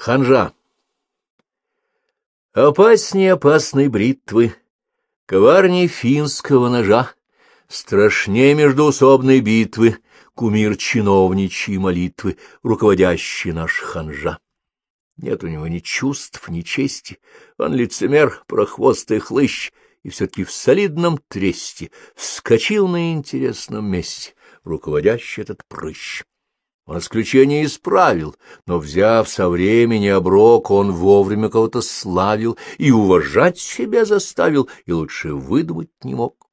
Ханжа. Опаснее опасной бритвы, коварней финского ножа, страшнее междуусобной битвы, кумир чиновничьей молитвы, руководящий наш ханжа. Нет у него ни чувств, ни чести, он лицемер, прохвостый хлыщ, и все-таки в солидном тресте вскочил на интересном месте, руководящий этот прыщ. Он исключение исправил, но, взяв со времени оброк, он вовремя кого-то славил и уважать себя заставил, и лучше выдумать не мог.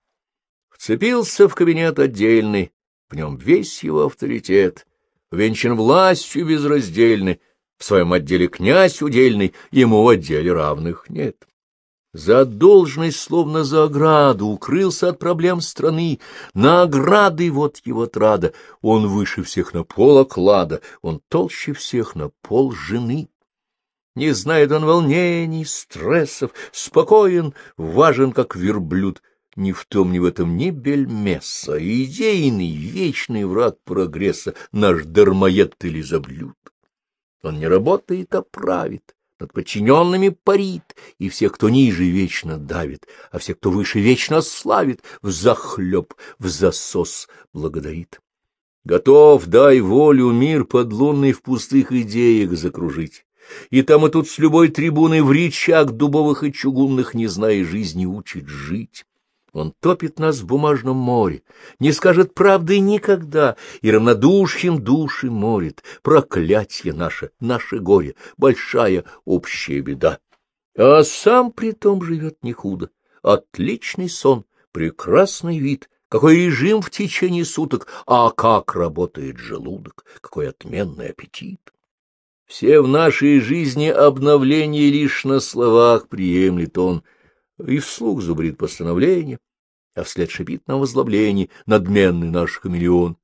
Вцепился в кабинет отдельный, в нем весь его авторитет, венчан властью безраздельной, в своем отделе князь удельный, ему в отделе равных нет. За должность, словно за ограду, укрылся от проблем страны. На ограды вот его трада. Он выше всех на пол оклада, он толще всех на пол жены. Не знает он волнений, стрессов, спокоен, важен, как верблюд. Ни в том, ни в этом ни бельмеса, идейный, вечный враг прогресса, наш дармоед или заблюд. Он не работает, а правит над подчиненными парит, и всех, кто ниже, вечно давит, а всех, кто выше, вечно славит, в захлеб, в засос благодарит. Готов, дай волю, мир подлунный в пустых идеях закружить. И там и тут с любой трибуны в речах дубовых и чугунных, не зная жизни, учит жить. Он топит нас в бумажном море, не скажет правды никогда, и равнодушием души морит. Проклятье наше, наше горе, большая общая беда. А сам при том живет не худо. Отличный сон, прекрасный вид, какой режим в течение суток, а как работает желудок, какой отменный аппетит. Все в нашей жизни обновления лишь на словах приемлет он, и вслух зубрит постановление, а вслед шипит на возлоблении надменный наш хамелеон.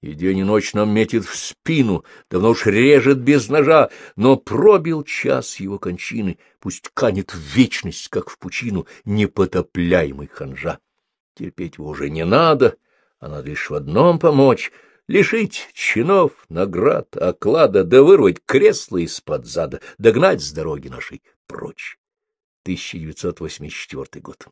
И день и ночь нам метит в спину, давно уж режет без ножа, но пробил час его кончины, пусть канет в вечность, как в пучину, непотопляемый ханжа. Терпеть его уже не надо, а надо лишь в одном помочь — лишить чинов, наград, оклада, да вырвать кресло из-под зада, догнать с дороги нашей прочь. 1984 год.